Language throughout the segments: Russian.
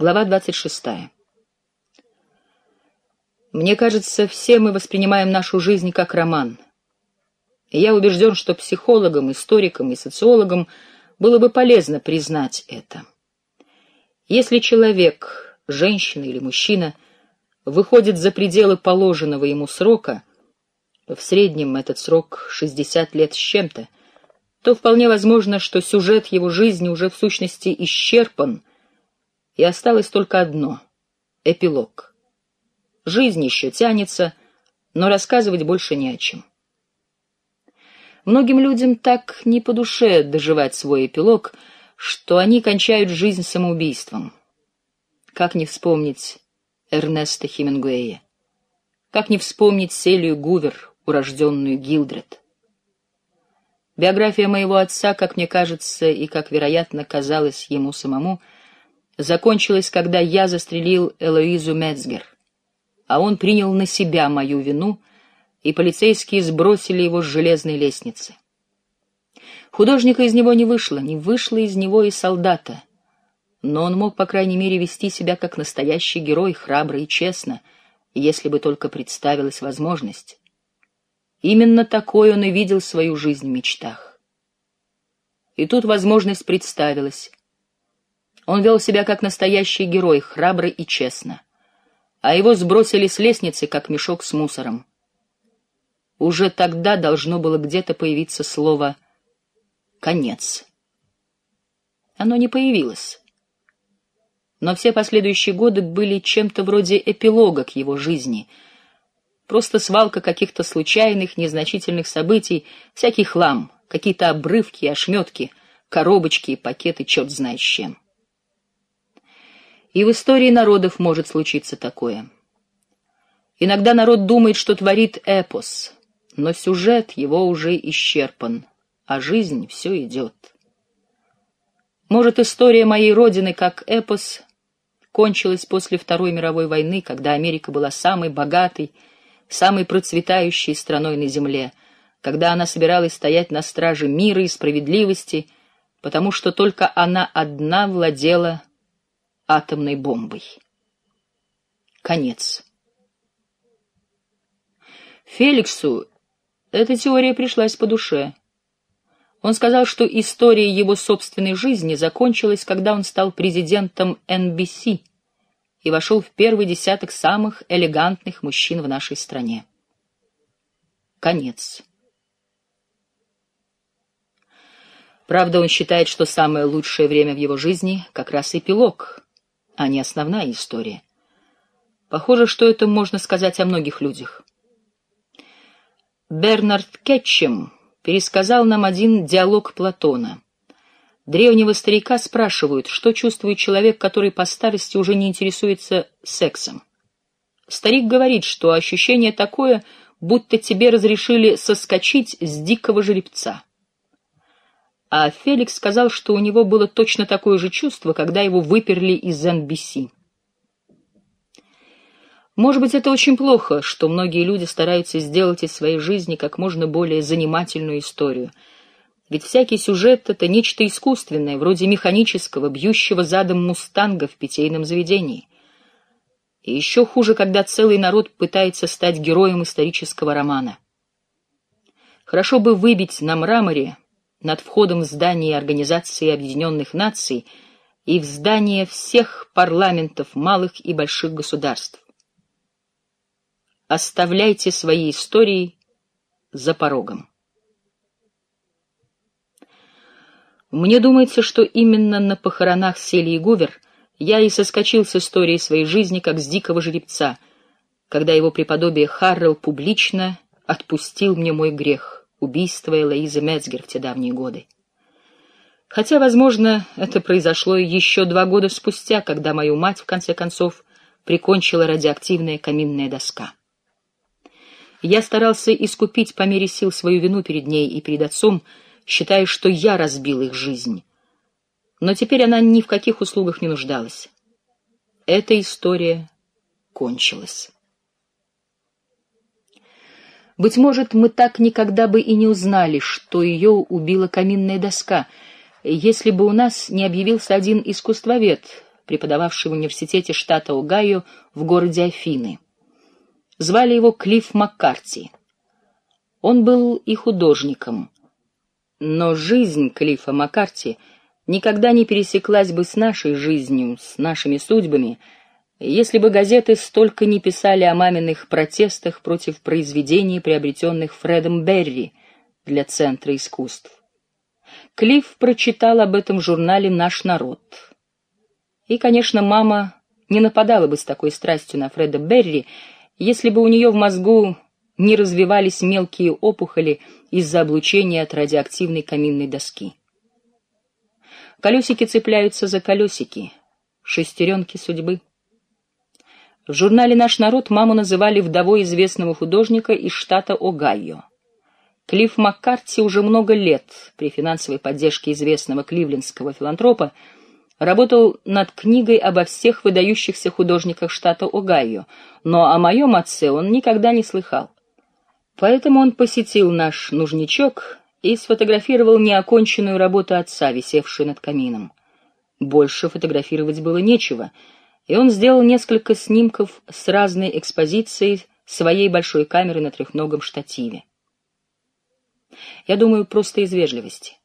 Глава 26. Мне кажется, все мы воспринимаем нашу жизнь как роман. И я убежден, что психологам, историкам и социологам было бы полезно признать это. Если человек, женщина или мужчина, выходит за пределы положенного ему срока, в среднем этот срок 60 лет с чем-то, то вполне возможно, что сюжет его жизни уже в сущности исчерпан — и осталось только одно — эпилог. Жизнь еще тянется, но рассказывать больше не о чем. Многим людям так не по душе доживать свой эпилог, что они кончают жизнь самоубийством. Как не вспомнить Эрнеста Хемингуэя? Как не вспомнить Селию Гувер, урожденную Гилдред? Биография моего отца, как мне кажется, и как, вероятно, казалось ему самому — закончилась, когда я застрелил Элоизу Мецгер, а он принял на себя мою вину, и полицейские сбросили его с железной лестницы. Художника из него не вышло, не вышло из него и солдата, но он мог, по крайней мере, вести себя как настоящий герой, храбро и честно, если бы только представилась возможность. Именно такой он и видел свою жизнь в мечтах. И тут возможность представилась, он вел себя как настоящий герой, храбро и честно. А его сбросили с лестницы, как мешок с мусором. Уже тогда должно было где-то появиться слово «конец». Оно не появилось. Но все последующие годы были чем-то вроде эпилога к его жизни. Просто свалка каких-то случайных, незначительных событий, всякий хлам, какие-то обрывки, ошметки, коробочки и пакеты, черт знает чем. И в истории народов может случиться такое. Иногда народ думает, что творит эпос, но сюжет его уже исчерпан, а жизнь все идет. Может, история моей родины как эпос кончилась после Второй мировой войны, когда Америка была самой богатой, самой процветающей страной на земле, когда она собиралась стоять на страже мира и справедливости, потому что только она одна владела атомной бомбой. Конец. Феликсу эта теория пришлась по душе. Он сказал, что история его собственной жизни закончилась, когда он стал президентом NBC и вошел в первый десяток самых элегантных мужчин в нашей стране. Конец. Правда, он считает, что самое лучшее время в его жизни как раз эпилог, а не основная история. Похоже, что это можно сказать о многих людях. Бернард Кетчем пересказал нам один диалог Платона. Древнего старика спрашивают, что чувствует человек, который по старости уже не интересуется сексом. Старик говорит, что ощущение такое, будто тебе разрешили соскочить с дикого жеребца а Феликс сказал, что у него было точно такое же чувство, когда его выперли из NBC. Может быть, это очень плохо, что многие люди стараются сделать из своей жизни как можно более занимательную историю. Ведь всякий сюжет — это нечто искусственное, вроде механического, бьющего задом мустанга в питейном заведении. И еще хуже, когда целый народ пытается стать героем исторического романа. Хорошо бы выбить на мраморе над входом в здание Организации Объединенных Наций и в здание всех парламентов малых и больших государств. Оставляйте свои истории за порогом. Мне думается, что именно на похоронах Селии Гувер я и соскочил с историей своей жизни, как с дикого жеребца, когда его преподобие Харрелл публично отпустил мне мой грех убийства Элоизы Мецгер в те давние годы. Хотя, возможно, это произошло еще два года спустя, когда мою мать, в конце концов, прикончила радиоактивная каминная доска. Я старался искупить по мере сил свою вину перед ней и перед отцом, считая, что я разбил их жизнь. Но теперь она ни в каких услугах не нуждалась. Эта история кончилась. Быть может, мы так никогда бы и не узнали, что ее убила каминная доска, если бы у нас не объявился один искусствовед, преподававший в университете штата Огайо в городе Афины. Звали его Клифф Маккарти. Он был и художником. Но жизнь Клиффа Маккарти никогда не пересеклась бы с нашей жизнью, с нашими судьбами, если бы газеты столько не писали о маминых протестах против произведений, приобретенных Фредом Берри для Центра искусств. Клифф прочитал об этом в журнале «Наш народ». И, конечно, мама не нападала бы с такой страстью на Фреда Берри, если бы у нее в мозгу не развивались мелкие опухоли из-за облучения от радиоактивной каминной доски. Колесики цепляются за колесики, шестеренки судьбы. В журнале «Наш народ» маму называли вдовой известного художника из штата Огайо. Клифф Маккарти уже много лет при финансовой поддержке известного кливлендского филантропа работал над книгой обо всех выдающихся художниках штата Огайо, но о моем отце он никогда не слыхал. Поэтому он посетил наш нужничок и сфотографировал неоконченную работу отца, висевшую над камином. Больше фотографировать было нечего, и он сделал несколько снимков с разной экспозицией своей большой камеры на трехногом штативе. Я думаю, просто из вежливости.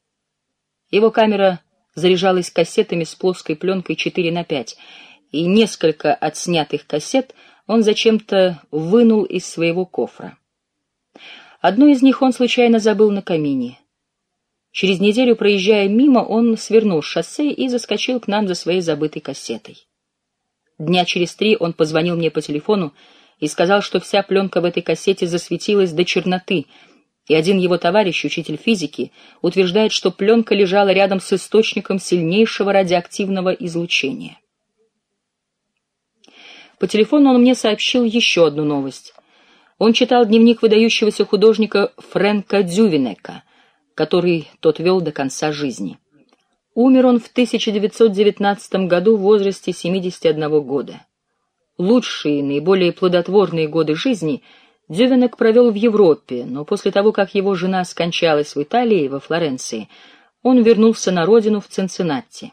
Его камера заряжалась кассетами с плоской пленкой 4 на 5, и несколько отснятых кассет он зачем-то вынул из своего кофра. Одну из них он случайно забыл на камине. Через неделю, проезжая мимо, он свернул с шоссе и заскочил к нам за своей забытой кассетой. Дня через три он позвонил мне по телефону и сказал, что вся пленка в этой кассете засветилась до черноты, и один его товарищ, учитель физики, утверждает, что пленка лежала рядом с источником сильнейшего радиоактивного излучения. По телефону он мне сообщил еще одну новость. Он читал дневник выдающегося художника Фрэнка Дзювинека, который тот вел до конца жизни. Умер он в 1919 году в возрасте 71 года. Лучшие, наиболее плодотворные годы жизни Дювинек провел в Европе, но после того, как его жена скончалась в Италии, во Флоренции, он вернулся на родину в Цинциннати.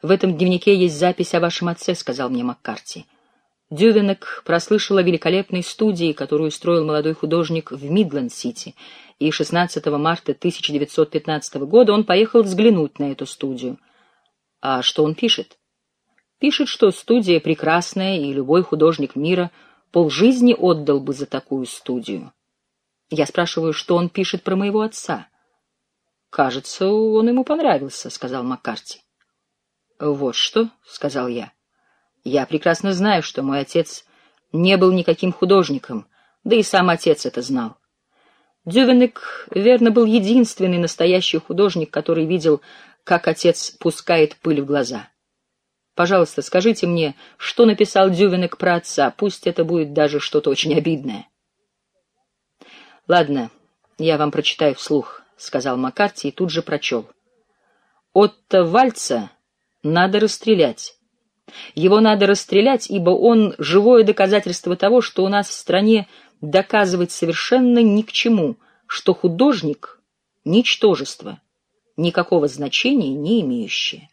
«В этом дневнике есть запись о вашем отце», — сказал мне Маккарти. Дювенек прослышал о великолепной студии, которую строил молодой художник в Мидленд-Сити, и 16 марта 1915 года он поехал взглянуть на эту студию. А что он пишет? Пишет, что студия прекрасная, и любой художник мира полжизни отдал бы за такую студию. Я спрашиваю, что он пишет про моего отца. «Кажется, он ему понравился», — сказал Маккарти. «Вот что», — сказал я. Я прекрасно знаю, что мой отец не был никаким художником, да и сам отец это знал. Дювенек, верно, был единственный настоящий художник, который видел, как отец пускает пыль в глаза. Пожалуйста, скажите мне, что написал Дювенек про отца, пусть это будет даже что-то очень обидное. Ладно, я вам прочитаю вслух, сказал Маккарти и тут же прочел. Отто Вальца надо расстрелять. Его надо расстрелять, ибо он — живое доказательство того, что у нас в стране доказывать совершенно ни к чему, что художник — ничтожество, никакого значения не имеющее.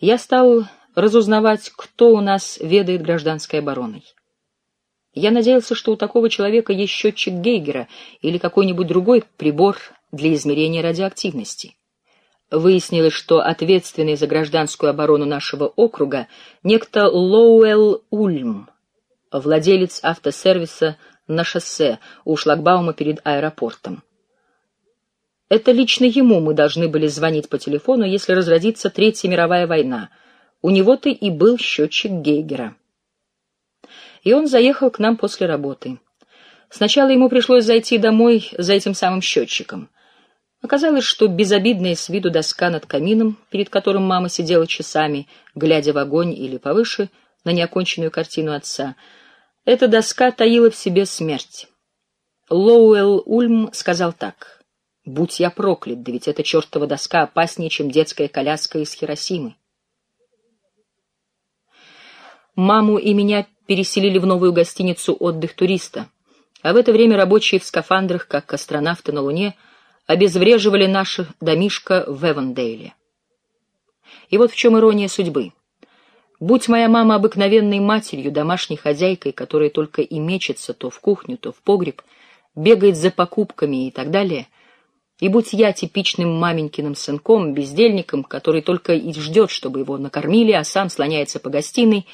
Я стал разузнавать, кто у нас ведает гражданской обороной. Я надеялся, что у такого человека есть счетчик Гейгера или какой-нибудь другой прибор для измерения радиоактивности. Выяснилось, что ответственный за гражданскую оборону нашего округа некто Лоуэлл Ульм, владелец автосервиса на шоссе у шлагбаума перед аэропортом. Это лично ему мы должны были звонить по телефону, если разразится Третья мировая война. У него-то и был счетчик Гейгера. И он заехал к нам после работы. Сначала ему пришлось зайти домой за этим самым счетчиком. Оказалось, что безобидная с виду доска над камином, перед которым мама сидела часами, глядя в огонь или повыше на неоконченную картину отца, эта доска таила в себе смерть. Лоуэлл Ульм сказал так: "Будь я проклят, да ведь эта чертова доска опаснее, чем детская коляска из Хиросимы". Маму и меня переселили в новую гостиницу «Отдых туриста», а в это время рабочие в скафандрах, как астронавты на Луне, обезвреживали наше домишко в Эвандейле. И вот в чем ирония судьбы. Будь моя мама обыкновенной матерью, домашней хозяйкой, которая только и мечется то в кухню, то в погреб, бегает за покупками и так далее, и будь я типичным маменькиным сынком, бездельником, который только и ждет, чтобы его накормили, а сам слоняется по гостиной,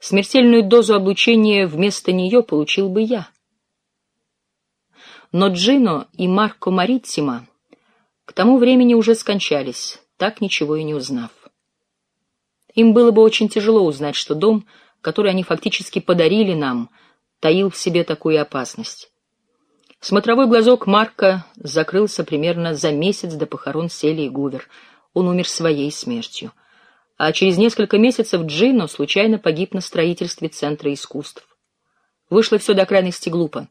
смертельную дозу облучения вместо нее получил бы я. Но Джино и Марко Мариттима к тому времени уже скончались, так ничего и не узнав. Им было бы очень тяжело узнать, что дом, который они фактически подарили нам, таил в себе такую опасность. Смотровой глазок Марка закрылся примерно за месяц до похорон Сели и Гувер. Он умер своей смертью. А через несколько месяцев Джино случайно погиб на строительстве Центра искусств. Вышло все до крайности глупо.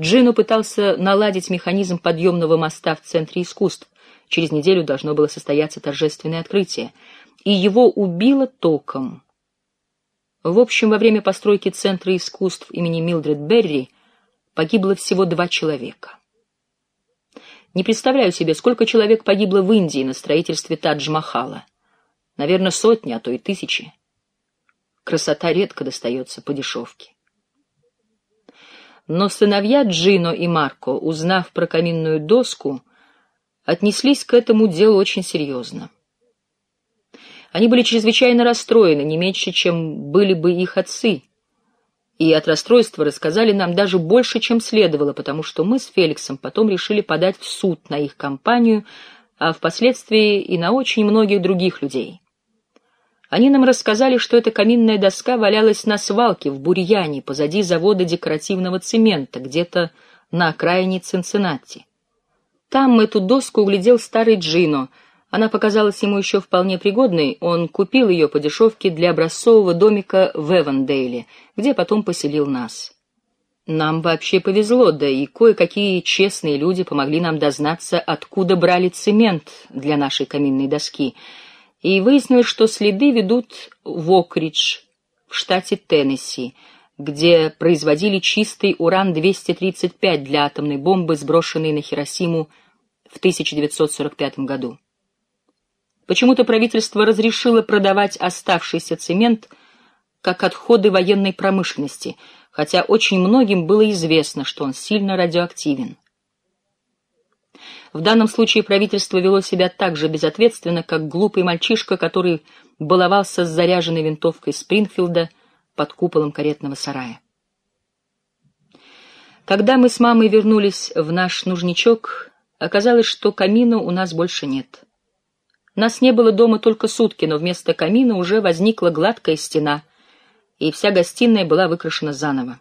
Джино пытался наладить механизм подъемного моста в Центре искусств. Через неделю должно было состояться торжественное открытие. И его убило током. В общем, во время постройки Центра искусств имени Милдред Берри погибло всего два человека. Не представляю себе, сколько человек погибло в Индии на строительстве Тадж-Махала. Наверное, сотни, а то и тысячи. Красота редко достается по дешевке. Но сыновья Джино и Марко, узнав про каминную доску, отнеслись к этому делу очень серьезно. Они были чрезвычайно расстроены, не меньше, чем были бы их отцы, и от расстройства рассказали нам даже больше, чем следовало, потому что мы с Феликсом потом решили подать в суд на их компанию, а впоследствии и на очень многих других людей. Они нам рассказали, что эта каминная доска валялась на свалке в Бурьяне, позади завода декоративного цемента, где-то на окраине Цинциннати. Там эту доску углядел старый Джино. Она показалась ему еще вполне пригодной. Он купил ее по дешевке для образцового домика в Эвандейле, где потом поселил нас. Нам вообще повезло, да и кое-какие честные люди помогли нам дознаться, откуда брали цемент для нашей каминной доски. И выяснилось, что следы ведут в Окридж, в штате Теннесси, где производили чистый уран-235 для атомной бомбы, сброшенной на Хиросиму в 1945 году. Почему-то правительство разрешило продавать оставшийся цемент как отходы военной промышленности, хотя очень многим было известно, что он сильно радиоактивен. В данном случае правительство вело себя так же безответственно, как глупый мальчишка, который баловался с заряженной винтовкой Спрингфилда под куполом каретного сарая. Когда мы с мамой вернулись в наш нужничок, Оказалось, что камина у нас больше нет. Нас не было дома только сутки, но вместо камина уже возникла гладкая стена, и вся гостиная была выкрашена заново.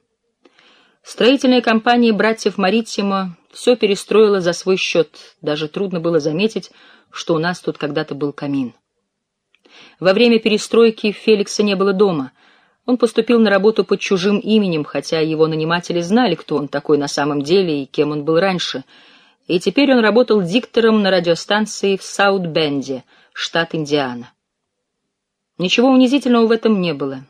Строительная компания братьев Маритимо все перестроила за свой счет, даже трудно было заметить, что у нас тут когда-то был камин. Во время перестройки Феликса не было дома. Он поступил на работу под чужим именем, хотя его наниматели знали, кто он такой на самом деле и кем он был раньше — и теперь он работал диктором на радиостанции в Саут-Бенде, штат Индиана. Ничего унизительного в этом не было.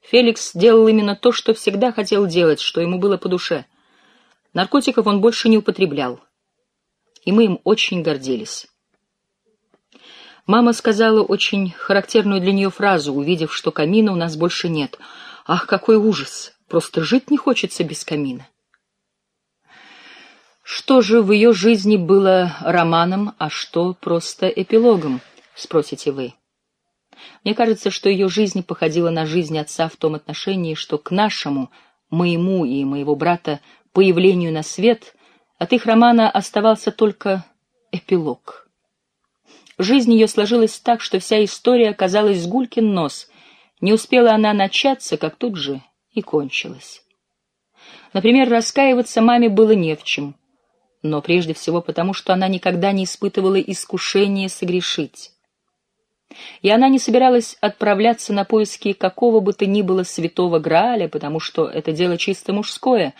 Феликс делал именно то, что всегда хотел делать, что ему было по душе. Наркотиков он больше не употреблял. И мы им очень гордились. Мама сказала очень характерную для нее фразу, увидев, что камина у нас больше нет. «Ах, какой ужас! Просто жить не хочется без камина!» Что же в ее жизни было романом, а что просто эпилогом, спросите вы? Мне кажется, что ее жизнь походила на жизнь отца в том отношении, что к нашему, моему и моего брата появлению на свет от их романа оставался только эпилог. Жизнь ее сложилась так, что вся история оказалась с гулькин нос. Не успела она начаться, как тут же и кончилась. Например, раскаиваться маме было не в чем — но прежде всего потому, что она никогда не испытывала искушения согрешить. И она не собиралась отправляться на поиски какого бы то ни было святого Грааля, потому что это дело чисто мужское,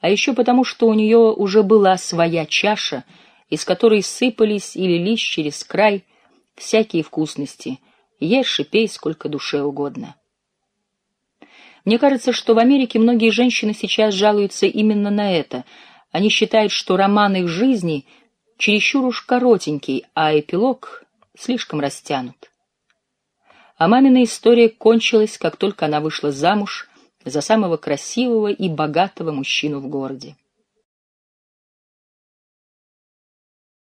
а еще потому, что у нее уже была своя чаша, из которой сыпались и лились через край всякие вкусности, ешь и пей сколько душе угодно. Мне кажется, что в Америке многие женщины сейчас жалуются именно на это — они считают, что роман их жизни чересчур уж коротенький, а эпилог слишком растянут. а мамина история кончилась, как только она вышла замуж за самого красивого и богатого мужчину в городе.